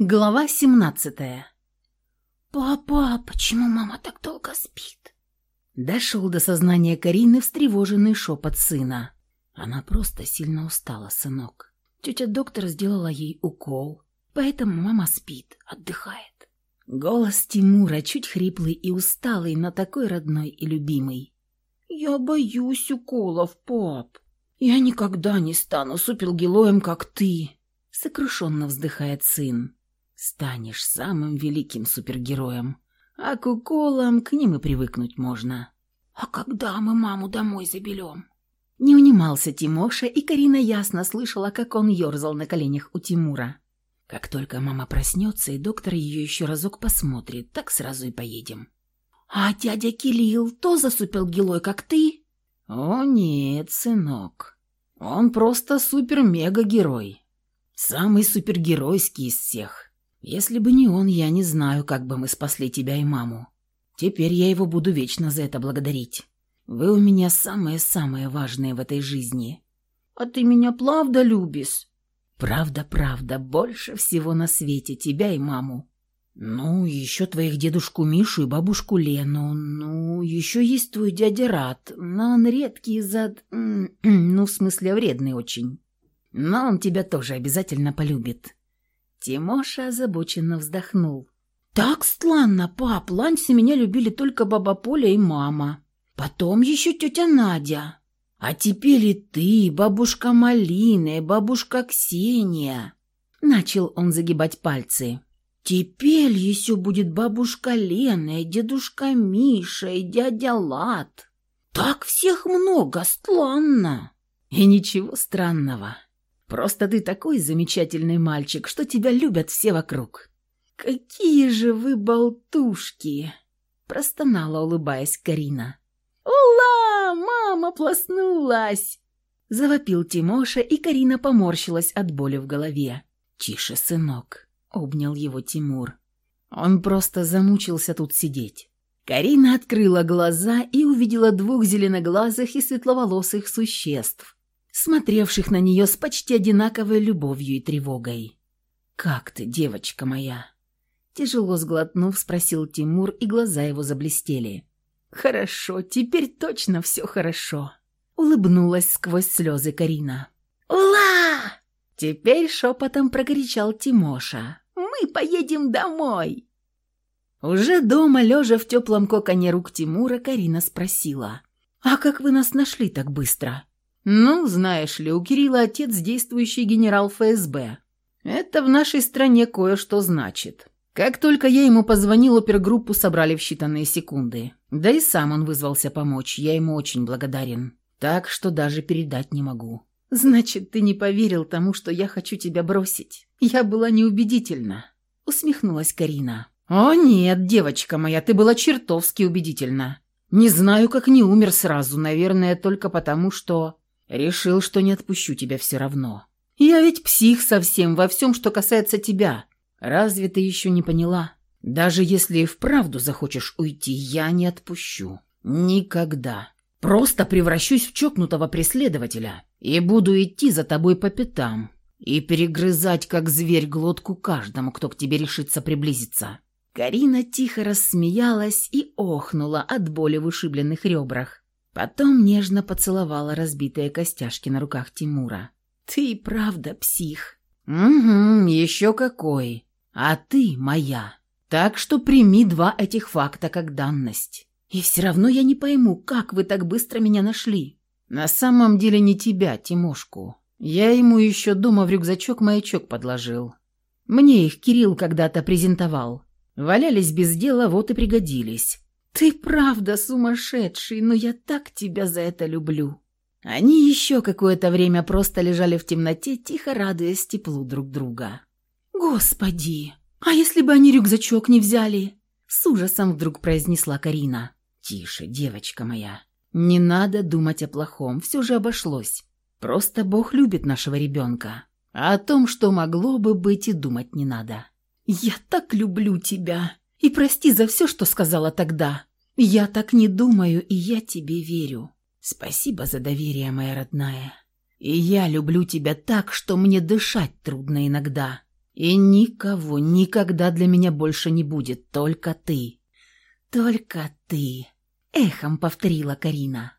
Глава 17 «Папа, почему мама так долго спит?» Дошел до сознания Карины встревоженный шепот сына. Она просто сильно устала, сынок. Тетя доктор сделала ей укол, поэтому мама спит, отдыхает. Голос Тимура чуть хриплый и усталый, но такой родной и любимый. «Я боюсь уколов, пап. Я никогда не стану супергероем, как ты», — сокрушенно вздыхает сын станешь самым великим супергероем. А к уколам к ним и привыкнуть можно. А когда мы маму домой заберем? Не унимался Тимоша, и Карина ясно слышала, как он ерзал на коленях у Тимура. Как только мама проснется, и доктор ее еще разок посмотрит, так сразу и поедем. А дядя Кирилл тоже супергерой, как ты? О нет, сынок. Он просто супер-мега-герой. Самый супергеройский из всех. Если бы не он, я не знаю, как бы мы спасли тебя и маму. Теперь я его буду вечно за это благодарить. Вы у меня самые-самые важные в этой жизни. А ты меня правда любишь? Правда, правда, больше всего на свете тебя и маму. Ну, еще твоих дедушку Мишу и бабушку Лену. Ну, еще есть твой дядя Рад, но он редкий зад... Ну, в смысле, вредный очень. Но он тебя тоже обязательно полюбит. Тимоша озабоченно вздохнул. «Так странно, пап. Ланси меня любили только баба Поля и мама. Потом еще тетя Надя. А теперь и ты, бабушка Малина и бабушка Ксения». Начал он загибать пальцы. «Теперь еще будет бабушка Лена и дедушка Миша и дядя Лад. Так всех много, странно». «И ничего странного. Просто ты такой замечательный мальчик, что тебя любят все вокруг». «Какие же вы болтушки!» – простонала, улыбаясь Карина. «Ула! Мама проснулась!» – завопил Тимоша, и Карина поморщилась от боли в голове. «Тише, сынок!» – обнял его Тимур. Он просто замучился тут сидеть. Карина открыла глаза и увидела двух зеленоглазых и светловолосых существ, смотревших на нее с почти одинаковой любовью и тревогой. «Как ты, девочка моя?» Тяжело сглотнув, спросил Тимур, и глаза его заблестели. «Хорошо, теперь точно все хорошо», — улыбнулась сквозь слезы Карина. «Ула!» Теперь шепотом прокричал Тимоша. «Мы поедем домой!» Уже дома, лежа в теплом коконе рук Тимура, Карина спросила. «А как вы нас нашли так быстро?» «Ну, знаешь ли, у Кирилла отец действующий генерал ФСБ. Это в нашей стране кое-что значит. Как только я ему позвонил, опергруппу собрали в считанные секунды. Да и сам он вызвался помочь, я ему очень благодарен. Так что даже передать не могу». «Значит, ты не поверил тому, что я хочу тебя бросить? Я была неубедительна», — усмехнулась Карина. «О нет, девочка моя, ты была чертовски убедительна. Не знаю, как не умер сразу, наверное, только потому, что...» Решил, что не отпущу тебя все равно. Я ведь псих совсем во всем, что касается тебя. Разве ты еще не поняла? Даже если и вправду захочешь уйти, я не отпущу. Никогда. Просто превращусь в чокнутого преследователя и буду идти за тобой по пятам и перегрызать, как зверь, глотку каждому, кто к тебе решится приблизиться». Карина тихо рассмеялась и охнула от боли в ушибленных ребрах. Потом нежно поцеловала разбитые костяшки на руках Тимура. «Ты правда псих». «Угу, еще какой. А ты моя. Так что прими два этих факта как данность. И все равно я не пойму, как вы так быстро меня нашли. На самом деле не тебя, Тимошку. Я ему еще дома в рюкзачок маячок подложил. Мне их Кирилл когда-то презентовал. Валялись без дела, вот и пригодились. «Ты правда сумасшедший, но я так тебя за это люблю». Они еще какое-то время просто лежали в темноте, тихо радуясь теплу друг друга. «Господи, а если бы они рюкзачок не взяли?» С ужасом вдруг произнесла Карина. «Тише, девочка моя. Не надо думать о плохом, все же обошлось. Просто Бог любит нашего ребенка. А о том, что могло бы быть, и думать не надо». «Я так люблю тебя!» И прости за все, что сказала тогда. Я так не думаю, и я тебе верю. Спасибо за доверие, моя родная. И я люблю тебя так, что мне дышать трудно иногда. И никого никогда для меня больше не будет, только ты. Только ты, эхом повторила Карина.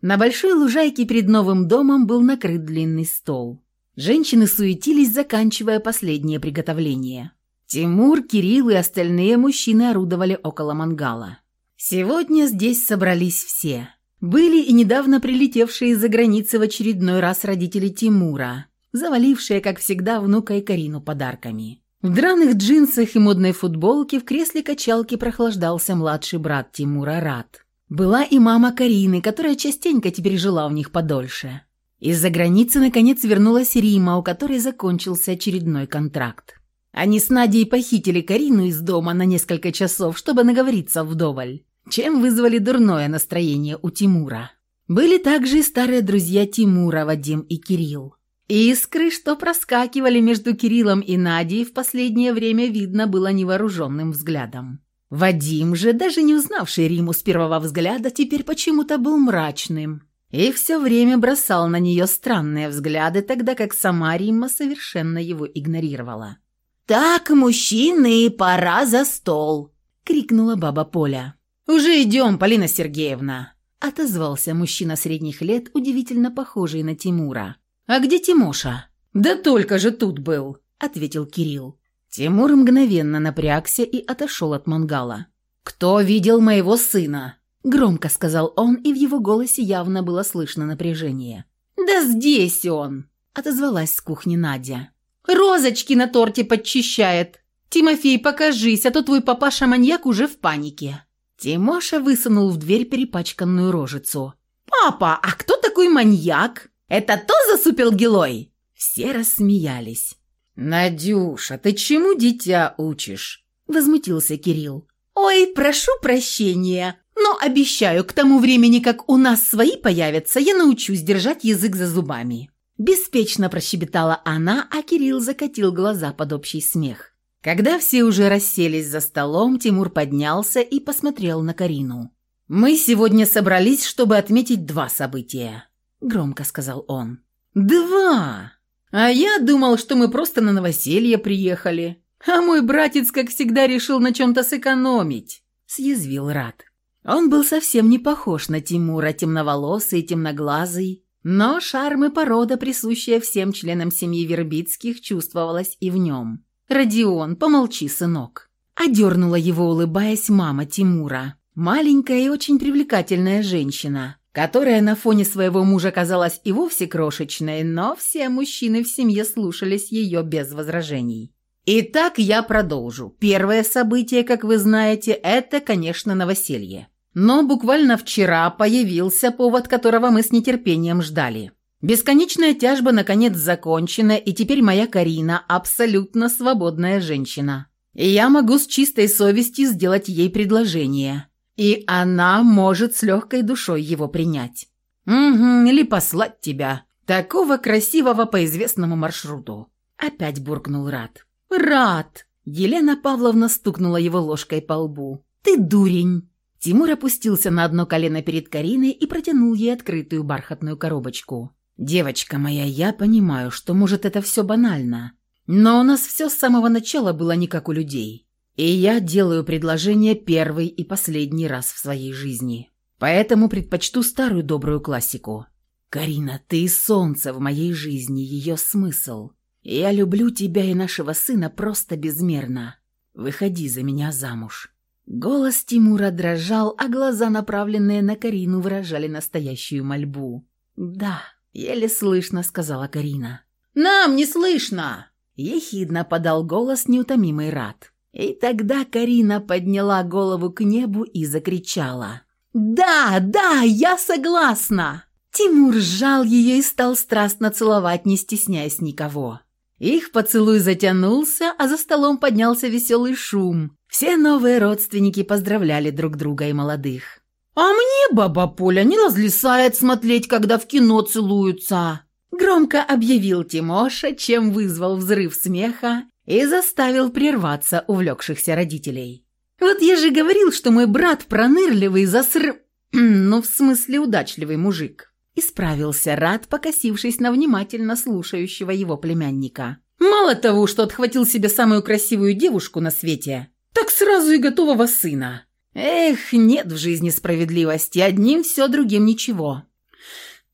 На большой лужайке перед новым домом был накрыт длинный стол. Женщины суетились, заканчивая последнее приготовление. Тимур, Кирилл и остальные мужчины орудовали около мангала. Сегодня здесь собрались все. Были и недавно прилетевшие из-за границы в очередной раз родители Тимура, завалившие, как всегда, внука и Карину подарками. В драных джинсах и модной футболке в кресле качалки прохлаждался младший брат Тимура Рад. Была и мама Карины, которая частенько теперь жила у них подольше. Из-за границы наконец вернулась Рима, у которой закончился очередной контракт. Они с Надей похитили Карину из дома на несколько часов, чтобы наговориться вдоволь, чем вызвали дурное настроение у Тимура. Были также и старые друзья Тимура, Вадим и Кирилл. Искры, что проскакивали между Кириллом и Надей, в последнее время видно было невооруженным взглядом. Вадим же, даже не узнавший Риму с первого взгляда, теперь почему-то был мрачным и все время бросал на нее странные взгляды, тогда как сама Римма совершенно его игнорировала. «Так, мужчины, пора за стол!» — крикнула баба Поля. «Уже идем, Полина Сергеевна!» — отозвался мужчина средних лет, удивительно похожий на Тимура. «А где Тимоша?» «Да только же тут был», — ответил Кирилл. Тимур мгновенно напрягся и отошел от мангала. «Кто видел моего сына?» — громко сказал он, и в его голосе явно было слышно напряжение. «Да здесь он!» — отозвалась с кухни Надя. «Розочки на торте подчищает. Тимофей, покажись, а то твой папаша-маньяк уже в панике». Тимоша высунул в дверь перепачканную рожицу. «Папа, а кто такой маньяк?» Это то засупил Гилой?» Все рассмеялись. «Надюша, ты чему дитя учишь?» Возмутился Кирилл. «Ой, прошу прощения, но обещаю, к тому времени, как у нас свои появятся, я научусь держать язык за зубами». Беспечно прощебетала она, а Кирилл закатил глаза под общий смех. Когда все уже расселись за столом, Тимур поднялся и посмотрел на Карину. «Мы сегодня собрались, чтобы отметить два события громко сказал он. «Два! А я думал, что мы просто на новоселье приехали. А мой братец, как всегда, решил на чем-то сэкономить», – съязвил Рад. Он был совсем не похож на Тимура, темноволосый темноглазый, но шарм и порода, присущая всем членам семьи Вербицких, чувствовалась и в нем. «Родион, помолчи, сынок», – одернула его, улыбаясь мама Тимура. Маленькая и очень привлекательная женщина – которая на фоне своего мужа казалась и вовсе крошечной, но все мужчины в семье слушались ее без возражений. Итак, я продолжу. Первое событие, как вы знаете, это, конечно, новоселье. Но буквально вчера появился повод, которого мы с нетерпением ждали. Бесконечная тяжба наконец закончена, и теперь моя Карина абсолютно свободная женщина. И я могу с чистой совестью сделать ей предложение – и она может с легкой душой его принять. Угу, или послать тебя, такого красивого по известному маршруту. Опять буркнул Рад. Рад! Елена Павловна стукнула его ложкой по лбу. Ты дурень! Тимур опустился на одно колено перед Кариной и протянул ей открытую бархатную коробочку. «Девочка моя, я понимаю, что, может, это все банально. Но у нас все с самого начала было не как у людей. И я делаю предложение первый и последний раз в своей жизни. Поэтому предпочту старую добрую классику. Карина, ты солнце в моей жизни, ее смысл. Я люблю тебя и нашего сына просто безмерно. Выходи за меня замуж». Голос Тимура дрожал, а глаза, направленные на Карину, выражали настоящую мольбу. «Да», — еле слышно сказала Карина. «Нам не слышно!» — ехидно подал голос неутомимый Рад. И тогда Карина подняла голову к небу и закричала. «Да, да, я согласна!» Тимур сжал ее и стал страстно целовать, не стесняясь никого. Их поцелуй затянулся, а за столом поднялся веселый шум. Все новые родственники поздравляли друг друга и молодых. «А мне баба Поля не разлисает смотреть, когда в кино целуются!» Громко объявил Тимоша, чем вызвал взрыв смеха и заставил прерваться увлекшихся родителей. «Вот я же говорил, что мой брат пронырливый заср... ну, в смысле, удачливый мужик». Исправился Рад, покосившись на внимательно слушающего его племянника. Мало того, что отхватил себе самую красивую девушку на свете, так сразу и готового сына. Эх, нет в жизни справедливости, одним все, другим ничего.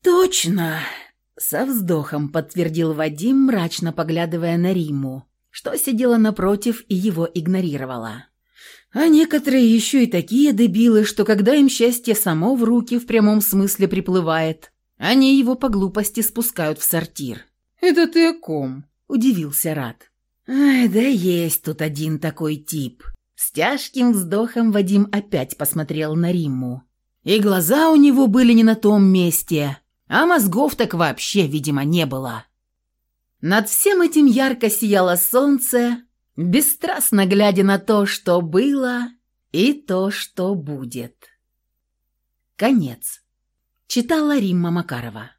Точно, со вздохом подтвердил Вадим, мрачно поглядывая на Риму, что сидела напротив и его игнорировала. А некоторые еще и такие дебилы, что когда им счастье само в руки в прямом смысле приплывает, они его по глупости спускают в сортир. «Это ты о ком?» – удивился Рад. «Ай, да есть тут один такой тип». С тяжким вздохом Вадим опять посмотрел на Римму. И глаза у него были не на том месте, а мозгов так вообще, видимо, не было. Над всем этим ярко сияло солнце, бесстрастно глядя на то, что было, и то, что будет. Конец. Читала Римма Макарова.